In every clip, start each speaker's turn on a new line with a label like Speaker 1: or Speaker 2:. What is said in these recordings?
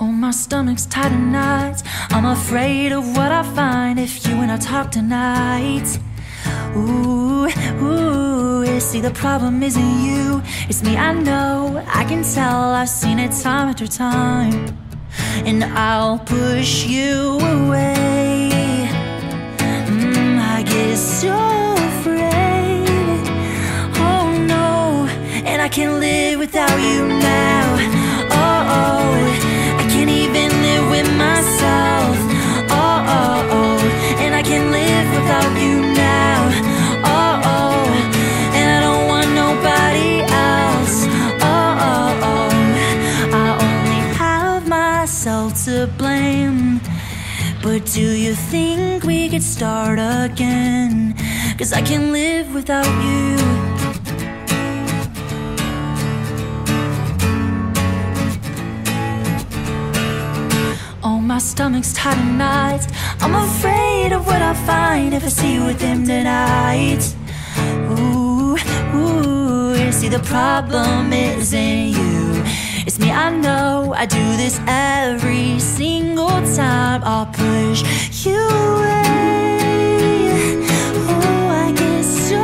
Speaker 1: Oh, my stomach's tight at night. I'm afraid of what I find if you and I talk tonight. Ooh, ooh, see, the problem isn't you, it's me, I know. I can tell, I've seen it time after time. And I'll push you away. But do you think we could start again? Cause I can't live without you. Oh, my stomach's tight. I'm afraid of what I'll find if I see you with him tonight. Ooh, ooh, see, the problem isn't you. It's me, I know. I do this every single time. I'll push you away. Oh, I get so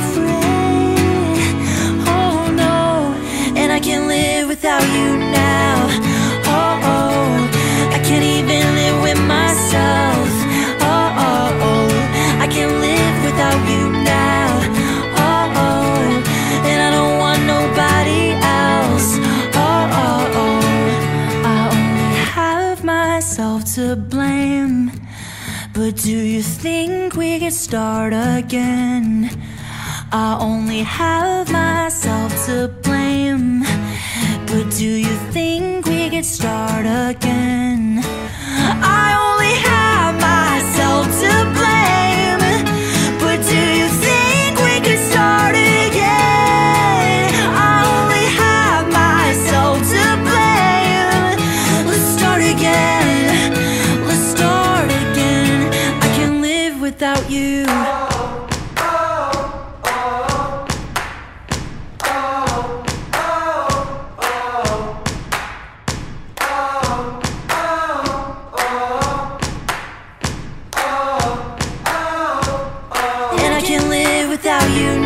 Speaker 1: afraid. Oh no, and I can't live without you now. Myself to blame. But do you think we could start again? I only have myself to blame. But do you think we could start again? without you. Oh, oh, oh, and I can't live without you.